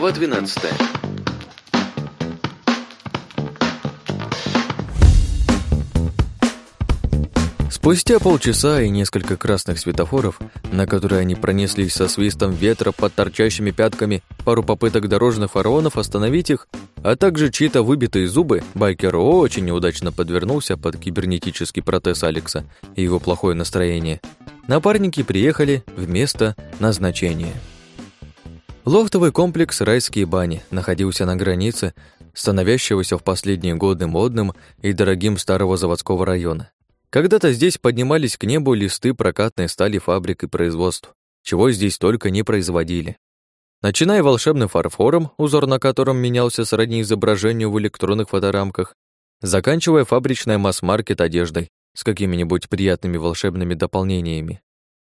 Глава 12 Спустя полчаса и несколько красных светофоров, на которые они пронеслись со свистом ветра под торчащими пятками, пару попыток дорожных фараонов остановить их, а также чьи-то выбитые зубы, байкер очень неудачно подвернулся под кибернетический протез Алекса и его плохое настроение. Напарники приехали в место назначения. Лофтовый комплекс «Райские бани» находился на границе становящегося в последние годы модным и дорогим старого заводского района. Когда-то здесь поднимались к небу листы прокатной стали фабрик и производств, чего здесь только не производили. Начиная волшебным фарфором, узор на котором менялся сродни изображению в электронных фоторамках, заканчивая фабричной масс-маркет одеждой с какими-нибудь приятными волшебными дополнениями.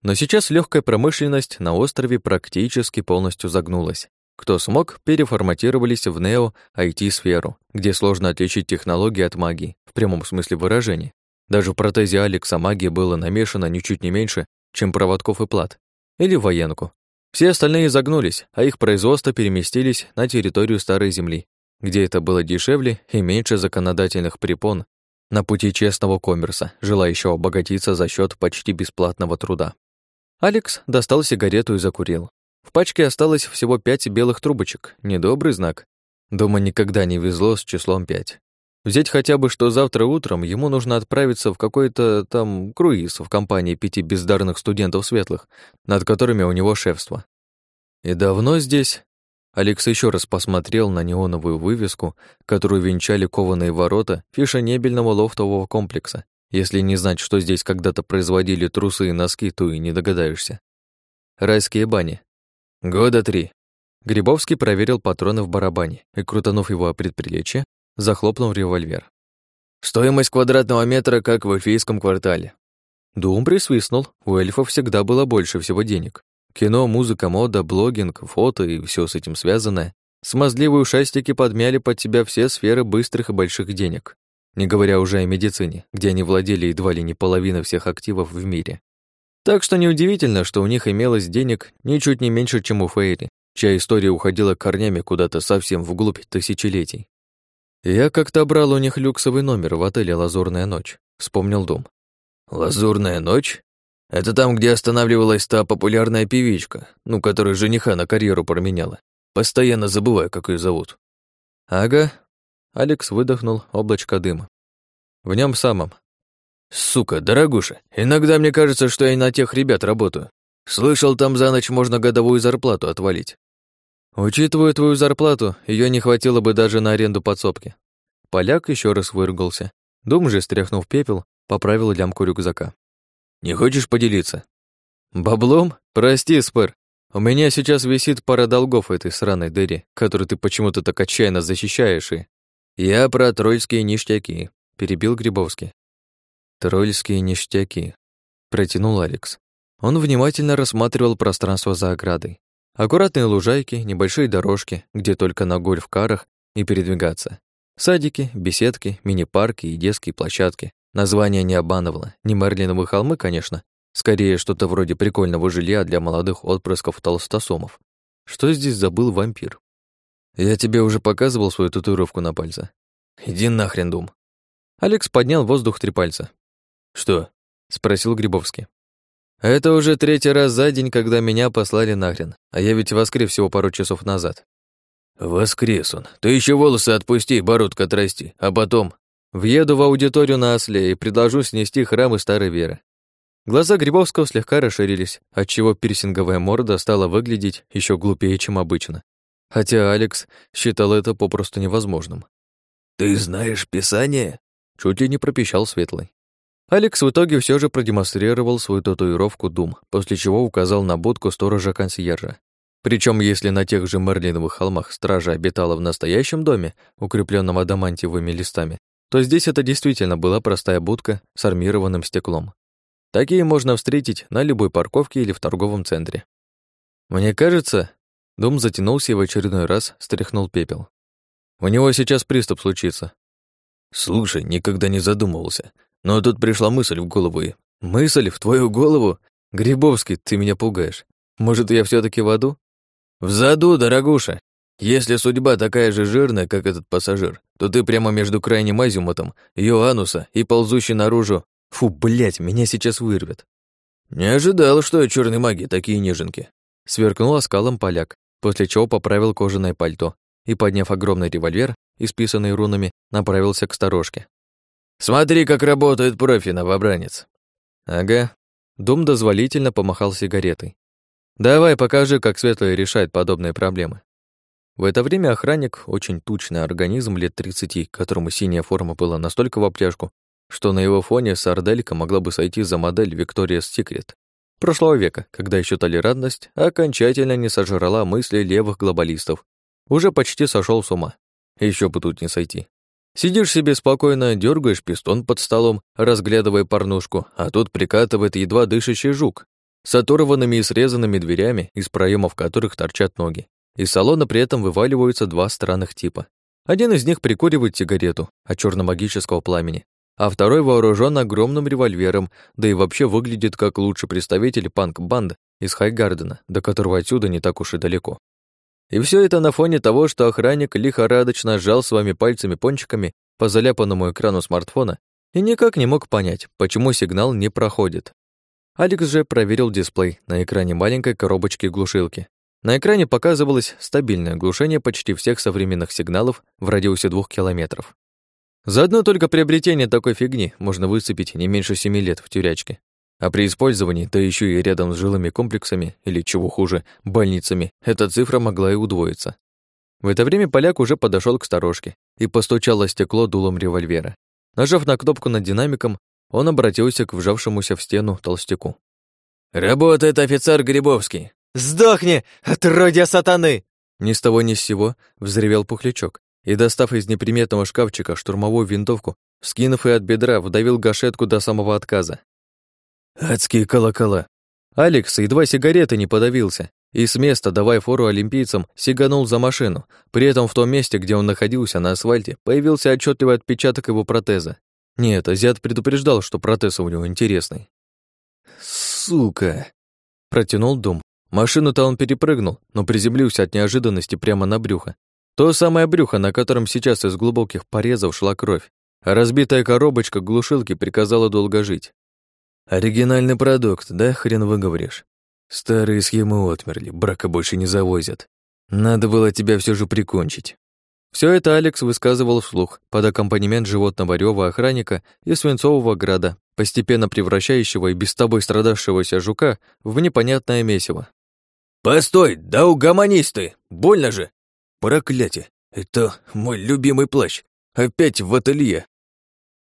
Но сейчас легкая промышленность на острове практически полностью загнулась. Кто смог, переформатировались в нео IT-сферу, где сложно отличить технологии от магии, в прямом смысле выражения. Даже в протезе Алекса магии было намешано ничуть не меньше, чем проводков и плат. Или военку. Все остальные загнулись, а их производства переместились на территорию Старой Земли, где это было дешевле и меньше законодательных препон на пути честного коммерса, желающего обогатиться за счет почти бесплатного труда. Алекс достал сигарету и закурил. В пачке осталось всего пять белых трубочек, недобрый знак. Дома никогда не везло с числом пять. Взять хотя бы, что завтра утром ему нужно отправиться в какой-то там круиз в компании пяти бездарных студентов светлых, над которыми у него шефство. И давно здесь? Алекс еще раз посмотрел на неоновую вывеску, которую венчали кованые ворота фишенебельного лофтового комплекса. Если не знать, что здесь когда-то производили трусы и носки, то и не догадаешься. Райские бани. Года три. Грибовский проверил патроны в барабане и, крутанув его о предплечье, захлопнул револьвер. «Стоимость квадратного метра, как в эльфийском квартале». Дум присвистнул, у эльфов всегда было больше всего денег. Кино, музыка, мода, блогинг, фото и все с этим связанное. Смазливые ушастики подмяли под себя все сферы быстрых и больших денег. Не говоря уже о медицине, где они владели едва ли не половиной всех активов в мире. Так что неудивительно, что у них имелось денег ничуть не меньше, чем у Фейри, чья история уходила корнями куда-то совсем вглубь тысячелетий. «Я как-то брал у них люксовый номер в отеле «Лазурная ночь», — вспомнил дом. «Лазурная ночь? Это там, где останавливалась та популярная певичка, ну, которая жениха на карьеру променяла. Постоянно забываю, как ее зовут». «Ага». Алекс выдохнул облачко дыма. В нем самом. «Сука, дорогуша, иногда мне кажется, что я на тех ребят работаю. Слышал, там за ночь можно годовую зарплату отвалить. Учитывая твою зарплату, ее не хватило бы даже на аренду подсобки. Поляк еще раз выругался. Дум же, стряхнув пепел, поправил лямку рюкзака. Не хочешь поделиться? Баблом? Прости, Спэр. У меня сейчас висит пара долгов этой сраной дыре, которую ты почему-то так отчаянно защищаешь и... Я про трольские ништяки, перебил Грибовский. Трольские ништяки, протянул Алекс. Он внимательно рассматривал пространство за оградой. Аккуратные лужайки, небольшие дорожки, где только на гольф-карах и передвигаться. Садики, беседки, мини-парки и детские площадки. Название не обманывало. Не Марлиновые холмы, конечно. Скорее, что-то вроде прикольного жилья для молодых отпрысков толстосомов. Что здесь забыл вампир? Я тебе уже показывал свою татуировку на пальце. Иди нахрен, Дум. Алекс поднял воздух три пальца. Что? Спросил Грибовский. Это уже третий раз за день, когда меня послали нахрен, а я ведь воскрес всего пару часов назад. Воскрес он. Ты еще волосы отпусти, бородка отрасти, а потом... Въеду в аудиторию на осле и предложу снести храмы старой веры. Глаза Грибовского слегка расширились, отчего пирсинговая морда стала выглядеть еще глупее, чем обычно. Хотя Алекс считал это попросту невозможным. «Ты знаешь Писание?» Чуть ли не пропищал Светлый. Алекс в итоге все же продемонстрировал свою татуировку Дум, после чего указал на будку сторожа-консьержа. Причем, если на тех же Мерлиновых холмах стража обитала в настоящем доме, укрепленном адамантиевыми листами, то здесь это действительно была простая будка с армированным стеклом. Такие можно встретить на любой парковке или в торговом центре. Мне кажется, Дум затянулся и в очередной раз стряхнул пепел. У него сейчас приступ случится. Слушай, никогда не задумывался. Но тут пришла мысль в голову и... Мысль в твою голову? Грибовский, ты меня пугаешь. Может, я все таки в аду? В заду, дорогуша. Если судьба такая же жирная, как этот пассажир, то ты прямо между крайним азимутом, ее ануса и ползущей наружу... Фу, блять, меня сейчас вырвет. Не ожидал, что черные маги такие неженки. Сверкнул оскалом поляк, после чего поправил кожаное пальто и, подняв огромный револьвер, исписанный рунами, направился к сторожке. «Смотри, как работает профи, новобранец!» «Ага». Дум дозволительно помахал сигаретой. «Давай, покажи, как Светлый решает подобные проблемы». В это время охранник, очень тучный организм лет 30, которому синяя форма была настолько в обтяжку, что на его фоне сарделька могла бы сойти за модель Victoria's Secret прошлого века, когда еще толерантность окончательно не сожрала мысли левых глобалистов. Уже почти сошел с ума. Еще бы тут не сойти. Сидишь себе спокойно, дергаешь пистон под столом, разглядывая порнушку, а тут прикатывает едва дышащий жук с оторванными и срезанными дверями, из проемов которых торчат ноги. Из салона при этом вываливаются два странных типа. Один из них прикуривает сигарету от черно-магического пламени, а второй вооружен огромным револьвером, да и вообще выглядит как лучший представитель панк-банд из Хайгардена, до которого отсюда не так уж и далеко. И все это на фоне того, что охранник лихорадочно сжал своими пальцами-пончиками по заляпанному экрану смартфона и никак не мог понять, почему сигнал не проходит. Алекс же проверил дисплей на экране маленькой коробочки-глушилки. На экране показывалось стабильное глушение почти всех современных сигналов в радиусе двух километров. За одно только приобретение такой фигни можно выцепить не меньше семи лет в тюрячке. А при использовании, да еще и рядом с жилыми комплексами, или чего хуже, больницами, эта цифра могла и удвоиться. В это время поляк уже подошел к сторожке и постучал о стекло дулом револьвера. Нажав на кнопку над динамиком, он обратился к вжавшемуся в стену толстяку. «Работает офицер Грибовский!» «Сдохни, отродья сатаны!» Ни с того ни с сего взревел пухлячок и, достав из неприметного шкафчика штурмовую винтовку, скинув и от бедра, вдавил гашетку до самого отказа. Адские колокола. Алекс едва сигареты не подавился и с места, давая фору олимпийцам, сиганул за машину. При этом в том месте, где он находился, на асфальте, появился отчетливый отпечаток его протеза. Нет, азиат предупреждал, что протез у него интересный. «Сука!» — протянул Дум. Машину-то он перепрыгнул, но приземлился от неожиданности прямо на брюхо. То самое брюхо, на котором сейчас из глубоких порезов шла кровь, разбитая коробочка глушилки приказала долго жить. Оригинальный продукт, да, хрен выговоришь? Старые схемы отмерли, брака больше не завозят. Надо было тебя все же прикончить. Все это Алекс высказывал вслух под аккомпанемент животного рёва охранника и свинцового града, постепенно превращающего и без тобой страдавшегося жука в непонятное месиво. «Постой, да угомонись ты! Больно же! Проклятие! Это мой любимый плащ! Опять в ателье!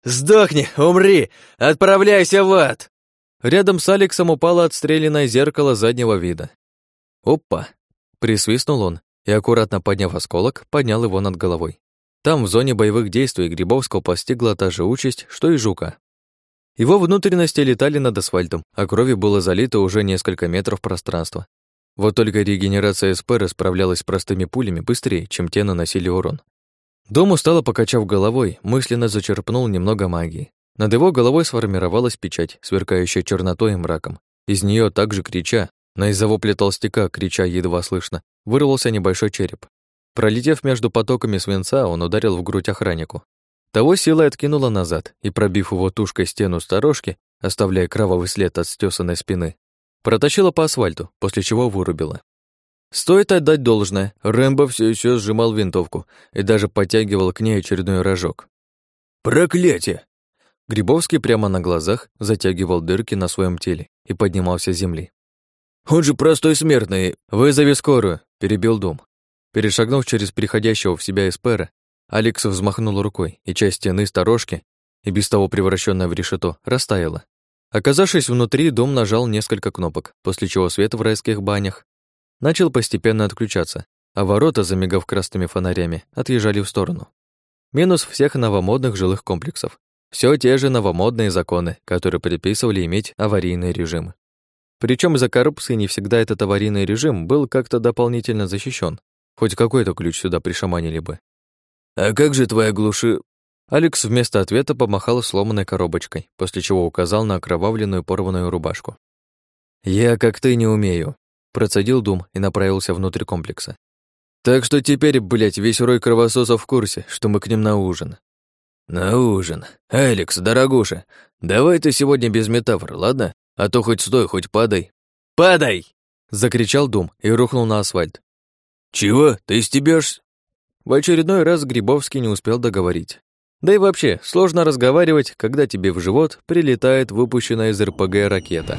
«Сдохни, умри! Отправляйся в ад!» Рядом с Алексом упало отстрелянное зеркало заднего вида. «Опа!» — присвистнул он и, аккуратно подняв осколок, поднял его над головой. Там, в зоне боевых действий, Грибовского постигла та же участь, что и Жука. Его внутренности летали над асфальтом, а крови было залито уже несколько метров пространства. Вот только регенерация СПР справлялась с простыми пулями быстрее, чем те наносили урон. Дом устало покачав головой, мысленно зачерпнул немного магии. Над его головой сформировалась печать, сверкающая чернотой и мраком. Из нее также крича, на из-за вопля толстяка, крича едва слышно, вырвался небольшой череп. Пролетев между потоками свинца, он ударил в грудь охраннику. Того силой откинула назад и, пробив его тушкой стену сторожки, оставляя кровавый след от стесанной спины, протащила по асфальту, после чего вырубила. Стоит отдать должное, Рэмбо все еще сжимал винтовку и даже подтягивал к ней очередной рожок. «Проклятие!» Грибовский прямо на глазах затягивал дырки на своем теле и поднимался с земли. «Он же простой смертный! Вызови скорую!» — перебил дом. Перешагнув через переходящего в себя эспера, Алекс взмахнул рукой, и часть стены сторожки, и без того превращенная в решето, растаяла. Оказавшись внутри, дом нажал несколько кнопок, после чего свет в райских банях начал постепенно отключаться, а ворота, замигав красными фонарями, отъезжали в сторону. Минус всех новомодных жилых комплексов. Все те же новомодные законы, которые предписывали иметь аварийный режим. Причем из-за коррупции не всегда этот аварийный режим был как-то дополнительно защищен. Хоть какой-то ключ сюда пришаманили бы. «А как же твоя глуши...» Алекс вместо ответа помахал сломанной коробочкой, после чего указал на окровавленную порванную рубашку. «Я, как ты, не умею. Процедил Дум и направился внутрь комплекса. Так что теперь, блядь, весь рой кровососов в курсе, что мы к ним на ужин. На ужин. Алекс, дорогуша, давай ты сегодня без метафор, ладно? А то хоть стой, хоть падай. «Падай!» — закричал Дум и рухнул на асфальт. «Чего? Ты стебёшь?» В очередной раз Грибовский не успел договорить. Да и вообще, сложно разговаривать, когда тебе в живот прилетает выпущенная из РПГ ракета.